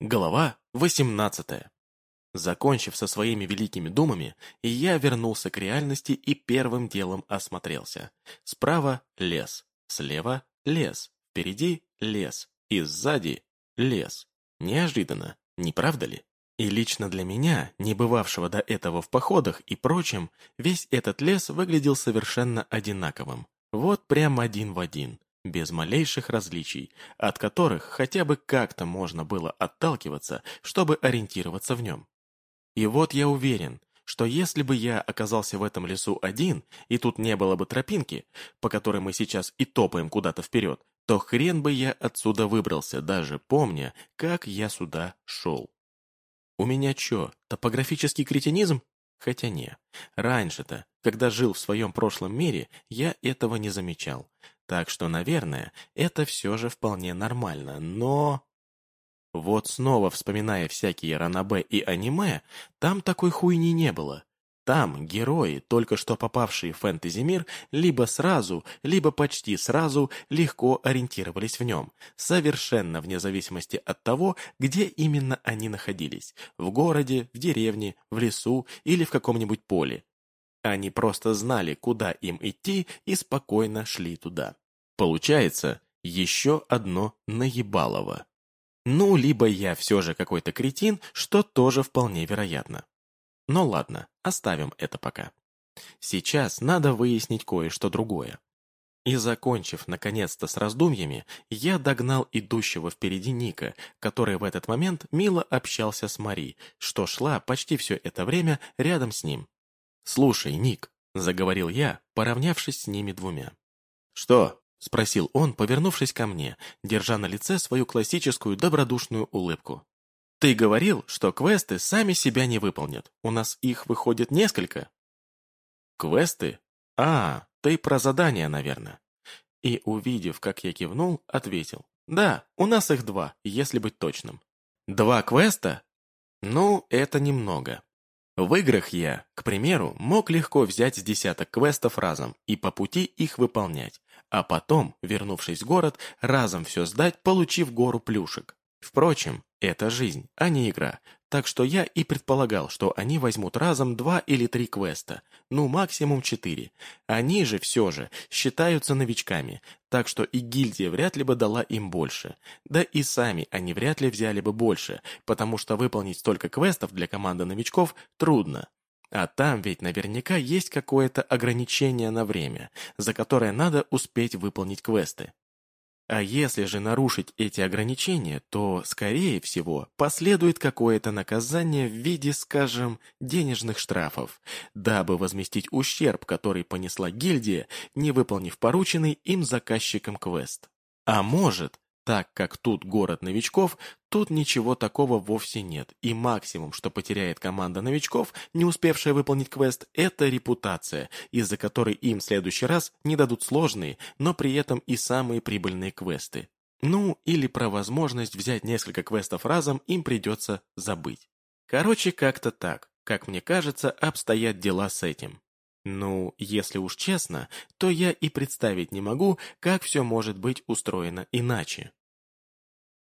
Глава 18. Закончив со своими великими думами, я вернулся к реальности и первым делом осмотрелся. Справа – лес, слева – лес, впереди – лес, и сзади – лес. Неожиданно, не правда ли? И лично для меня, не бывавшего до этого в походах и прочем, весь этот лес выглядел совершенно одинаковым. Вот прям один в один без малейших различий, от которых хотя бы как-то можно было отталкиваться, чтобы ориентироваться в нем. И вот я уверен, что если бы я оказался в этом лесу один, и тут не было бы тропинки, по которой мы сейчас и топаем куда-то вперед, то хрен бы я отсюда выбрался, даже помня, как я сюда шел. У меня чё, топографический кретинизм? Хотя не. Раньше-то, когда жил в своем прошлом мире, я этого не замечал. Так что, наверное, это все же вполне нормально, но... Вот снова вспоминая всякие ранобэ и аниме, там такой хуйни не было. Там герои, только что попавшие в фэнтези-мир, либо сразу, либо почти сразу легко ориентировались в нем, совершенно вне зависимости от того, где именно они находились – в городе, в деревне, в лесу или в каком-нибудь поле. Они просто знали, куда им идти и спокойно шли туда. Получается, еще одно наебалово. Ну, либо я все же какой-то кретин, что тоже вполне вероятно. Но ладно, оставим это пока. Сейчас надо выяснить кое-что другое. И закончив, наконец-то, с раздумьями, я догнал идущего впереди Ника, который в этот момент мило общался с Мари, что шла почти все это время рядом с ним. «Слушай, Ник», — заговорил я, поравнявшись с ними двумя. «Что?» — спросил он, повернувшись ко мне, держа на лице свою классическую добродушную улыбку. «Ты говорил, что квесты сами себя не выполнят. У нас их выходит несколько». «Квесты? А, ты про задания, наверное». И, увидев, как я кивнул, ответил. «Да, у нас их два, если быть точным». «Два квеста? Ну, это немного. В играх я, к примеру, мог легко взять с десяток квестов разом и по пути их выполнять, а потом, вернувшись в город, разом все сдать, получив гору плюшек. Впрочем, это жизнь, а не игра, так что я и предполагал, что они возьмут разом два или три квеста, ну максимум четыре. Они же все же считаются новичками, так что и гильдия вряд ли бы дала им больше. Да и сами они вряд ли взяли бы больше, потому что выполнить столько квестов для команды новичков трудно. А там ведь наверняка есть какое-то ограничение на время, за которое надо успеть выполнить квесты. А если же нарушить эти ограничения, то, скорее всего, последует какое-то наказание в виде, скажем, денежных штрафов, дабы возместить ущерб, который понесла гильдия, не выполнив порученный им заказчиком квест. А может, так как тут город новичков, тут ничего такого вовсе нет, и максимум, что потеряет команда новичков, не успевшая выполнить квест, это репутация, из-за которой им в следующий раз не дадут сложные, но при этом и самые прибыльные квесты. Ну, или про возможность взять несколько квестов разом им придется забыть. Короче, как-то так, как мне кажется, обстоят дела с этим. Ну, если уж честно, то я и представить не могу, как все может быть устроено иначе.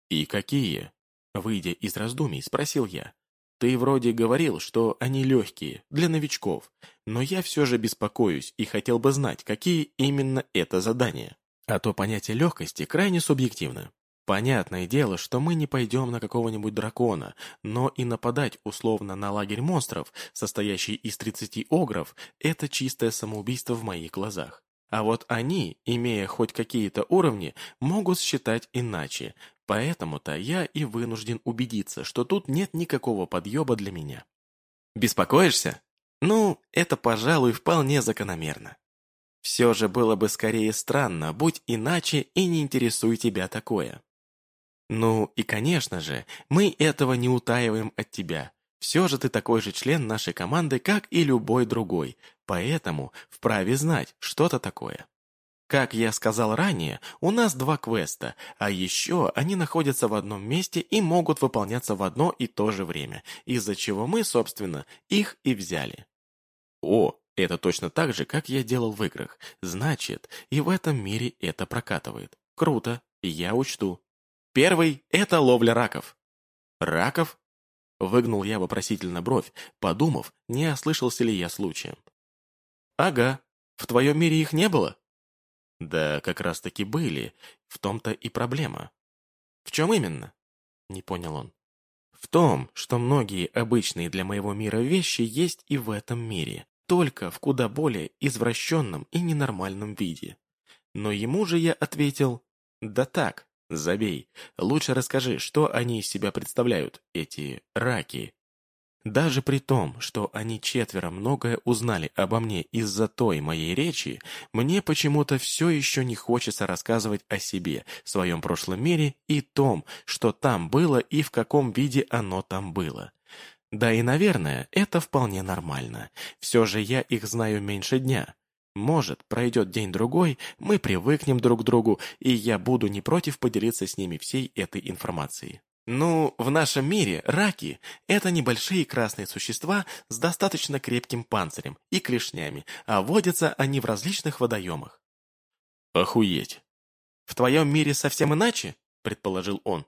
«И какие?» Выйдя из раздумий, спросил я. «Ты вроде говорил, что они легкие, для новичков, но я все же беспокоюсь и хотел бы знать, какие именно это задания. А то понятие легкости крайне субъективно. Понятное дело, что мы не пойдем на какого-нибудь дракона, но и нападать условно на лагерь монстров, состоящий из 30 огров, это чистое самоубийство в моих глазах. А вот они, имея хоть какие-то уровни, могут считать иначе, поэтому-то я и вынужден убедиться, что тут нет никакого подъеба для меня. Беспокоишься? Ну, это, пожалуй, вполне закономерно. Все же было бы скорее странно, будь иначе и не интересуй тебя такое. Ну и, конечно же, мы этого не утаиваем от тебя. Все же ты такой же член нашей команды, как и любой другой, поэтому вправе знать что-то такое. Как я сказал ранее, у нас два квеста, а еще они находятся в одном месте и могут выполняться в одно и то же время, из-за чего мы, собственно, их и взяли. О, это точно так же, как я делал в играх. Значит, и в этом мире это прокатывает. Круто, я учту. Первый – это ловля раков. Раков? Выгнул я вопросительно бровь, подумав, не ослышался ли я случаем. Ага, в твоем мире их не было? Да как раз-таки были, в том-то и проблема. В чем именно? Не понял он. В том, что многие обычные для моего мира вещи есть и в этом мире, только в куда более извращенном и ненормальном виде. Но ему же я ответил, да так, забей, лучше расскажи, что они из себя представляют, эти раки. Даже при том, что они четверо многое узнали обо мне из-за той моей речи, мне почему-то все еще не хочется рассказывать о себе, своем прошлом мире и том, что там было и в каком виде оно там было. Да и, наверное, это вполне нормально. Все же я их знаю меньше дня. Может, пройдет день-другой, мы привыкнем друг к другу, и я буду не против поделиться с ними всей этой информацией. Ну, в нашем мире раки – это небольшие красные существа с достаточно крепким панцирем и клешнями, а водятся они в различных водоемах. Охуеть. В твоем мире совсем иначе? Предположил он.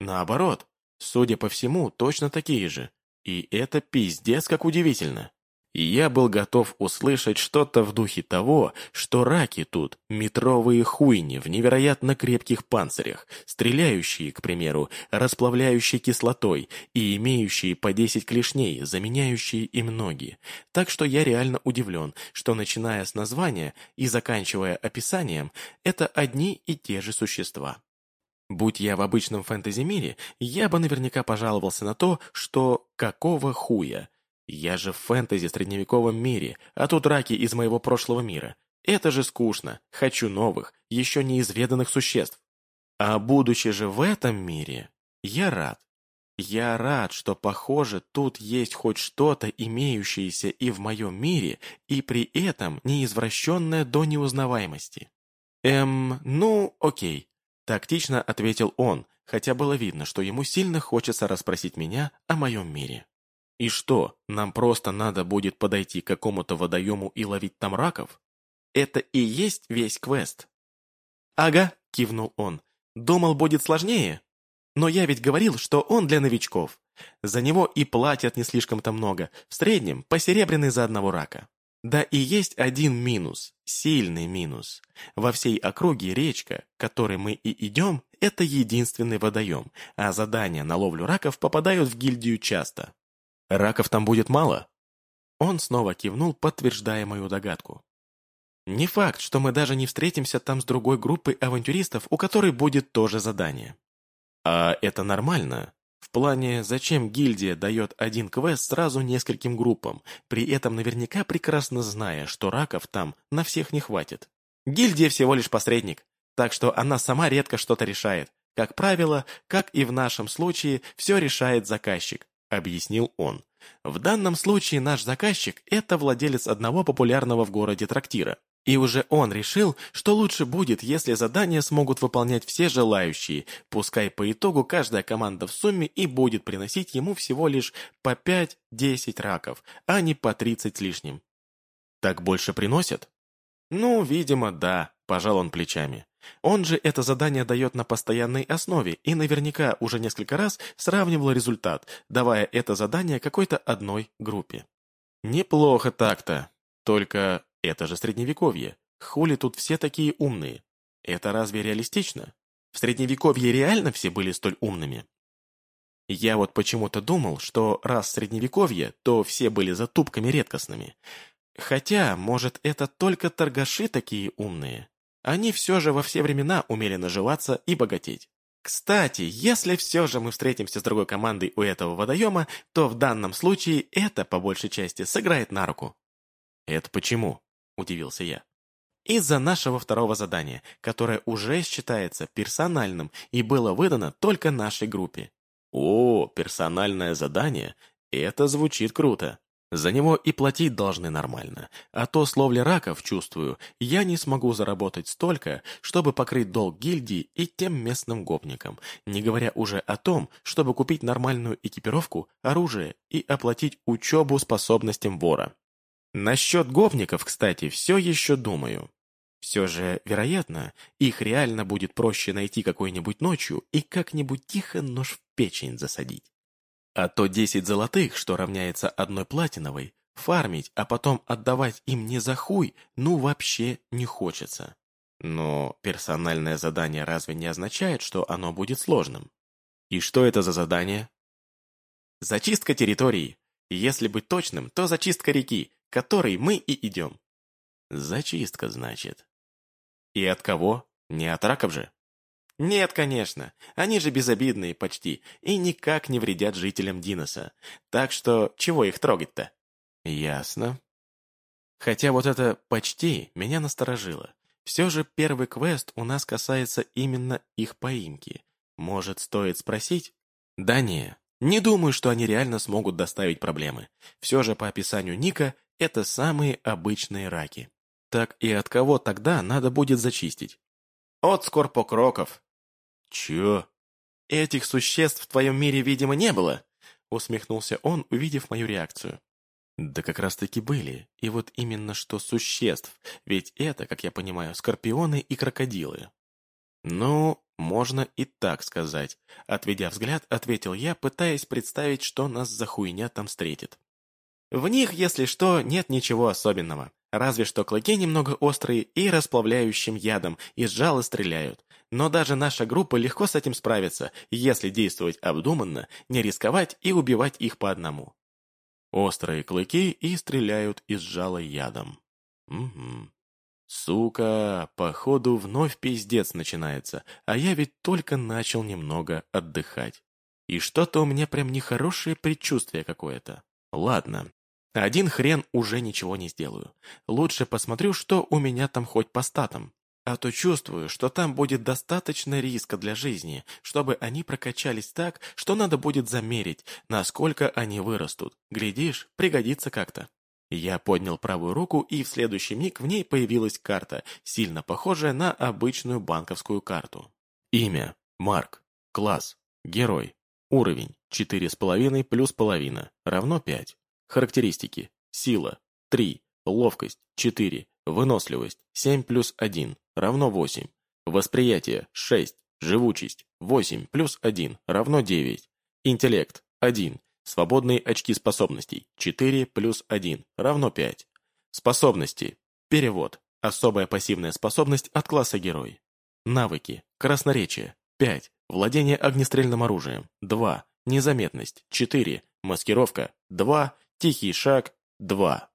Наоборот, судя по всему, точно такие же. И это пиздец как удивительно и я был готов услышать что-то в духе того, что раки тут – метровые хуйни в невероятно крепких панцирях, стреляющие, к примеру, расплавляющие кислотой и имеющие по 10 клешней, заменяющие им ноги. Так что я реально удивлен, что начиная с названия и заканчивая описанием, это одни и те же существа. Будь я в обычном фэнтези-мире, я бы наверняка пожаловался на то, что какого хуя – я же в фэнтези-средневековом мире, а тут раки из моего прошлого мира. Это же скучно. Хочу новых, еще неизведанных существ. А будучи же в этом мире, я рад. Я рад, что, похоже, тут есть хоть что-то, имеющееся и в моем мире, и при этом неизвращенное до неузнаваемости. Эм, ну, окей. Тактично ответил он, хотя было видно, что ему сильно хочется расспросить меня о моем мире. И что, нам просто надо будет подойти к какому-то водоему и ловить там раков? Это и есть весь квест. Ага, кивнул он. Думал, будет сложнее. Но я ведь говорил, что он для новичков. За него и платят не слишком-то много, в среднем по серебряной за одного рака. Да и есть один минус, сильный минус. Во всей округе речка, которой мы и идем, это единственный водоем, а задания на ловлю раков попадают в гильдию часто. Раков там будет мало?» Он снова кивнул, подтверждая мою догадку. «Не факт, что мы даже не встретимся там с другой группой авантюристов, у которой будет тоже задание». «А это нормально?» В плане, зачем гильдия дает один квест сразу нескольким группам, при этом наверняка прекрасно зная, что раков там на всех не хватит. Гильдия всего лишь посредник, так что она сама редко что-то решает. Как правило, как и в нашем случае, все решает заказчик, объяснил он. В данном случае наш заказчик – это владелец одного популярного в городе трактира. И уже он решил, что лучше будет, если задания смогут выполнять все желающие, пускай по итогу каждая команда в сумме и будет приносить ему всего лишь по 5-10 раков, а не по 30 с лишним. Так больше приносят? Ну, видимо, да, пожал он плечами. Он же это задание дает на постоянной основе и наверняка уже несколько раз сравнивал результат, давая это задание какой-то одной группе. Неплохо так-то. Только это же средневековье. Хули тут все такие умные? Это разве реалистично? В средневековье реально все были столь умными? Я вот почему-то думал, что раз средневековье, то все были затупками редкостными. Хотя, может, это только торгаши такие умные? Они все же во все времена умели наживаться и богатеть. Кстати, если все же мы встретимся с другой командой у этого водоема, то в данном случае это, по большей части, сыграет на руку. «Это почему?» – удивился я. «Из-за нашего второго задания, которое уже считается персональным и было выдано только нашей группе». «О, персональное задание? Это звучит круто. За него и платить должны нормально, а то с ловли раков, чувствую, я не смогу заработать столько, чтобы покрыть долг гильдии и тем местным гопникам, не говоря уже о том, чтобы купить нормальную экипировку, оружие и оплатить учебу способностям вора. Насчет гопников, кстати, все еще думаю. Все же, вероятно, их реально будет проще найти какой-нибудь ночью и как-нибудь тихо нож в печень засадить. А то 10 золотых, что равняется одной платиновой, фармить, а потом отдавать им не за хуй, ну вообще не хочется. Но персональное задание разве не означает, что оно будет сложным? И что это за задание? Зачистка территории. Если быть точным, то зачистка реки, которой мы и идем. Зачистка, значит. И от кого? Не от раков же? Нет, конечно. Они же безобидные почти и никак не вредят жителям Диноса. Так что чего их трогать-то? Ясно. Хотя вот это «почти» меня насторожило. Все же первый квест у нас касается именно их поимки. Может, стоит спросить? Да не, не думаю, что они реально смогут доставить проблемы. Все же по описанию Ника, это самые обычные раки. Так и от кого тогда надо будет зачистить? От скорпокроков. Чё? Этих существ в твоем мире, видимо, не было? Усмехнулся он, увидев мою реакцию. Да как раз-таки были. И вот именно что существ. Ведь это, как я понимаю, скорпионы и крокодилы. Ну, можно и так сказать. Отведя взгляд, ответил я, пытаясь представить, что нас за хуйня там встретит. В них, если что, нет ничего особенного. Разве что клыки немного острые и расплавляющим ядом, и жало стреляют. Но даже наша группа легко с этим справится, если действовать обдуманно, не рисковать и убивать их по одному. Острые клыки и стреляют из жала ядом. Угу. Сука, походу вновь пиздец начинается, а я ведь только начал немного отдыхать. И что-то у меня прям нехорошее предчувствие какое-то. Ладно, один хрен уже ничего не сделаю. Лучше посмотрю, что у меня там хоть по статам. А то чувствую, что там будет достаточно риска для жизни, чтобы они прокачались так, что надо будет замерить, насколько они вырастут. Глядишь, пригодится как-то. Я поднял правую руку, и в следующий миг в ней появилась карта, сильно похожая на обычную банковскую карту. Имя. Марк. Класс. Герой. Уровень. 4,5 плюс половина. Равно 5. Характеристики. Сила – 3, ловкость – 4, выносливость – 7 плюс 1, равно 8, восприятие – 6, живучесть – 8 плюс 1, равно 9, интеллект – 1, свободные очки способностей – 4 плюс 1, равно 5, способности, перевод, особая пассивная способность от класса герой, навыки, красноречие – 5, владение огнестрельным оружием – 2, незаметность – 4, маскировка – 2, Тихий шаг – 2.